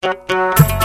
Música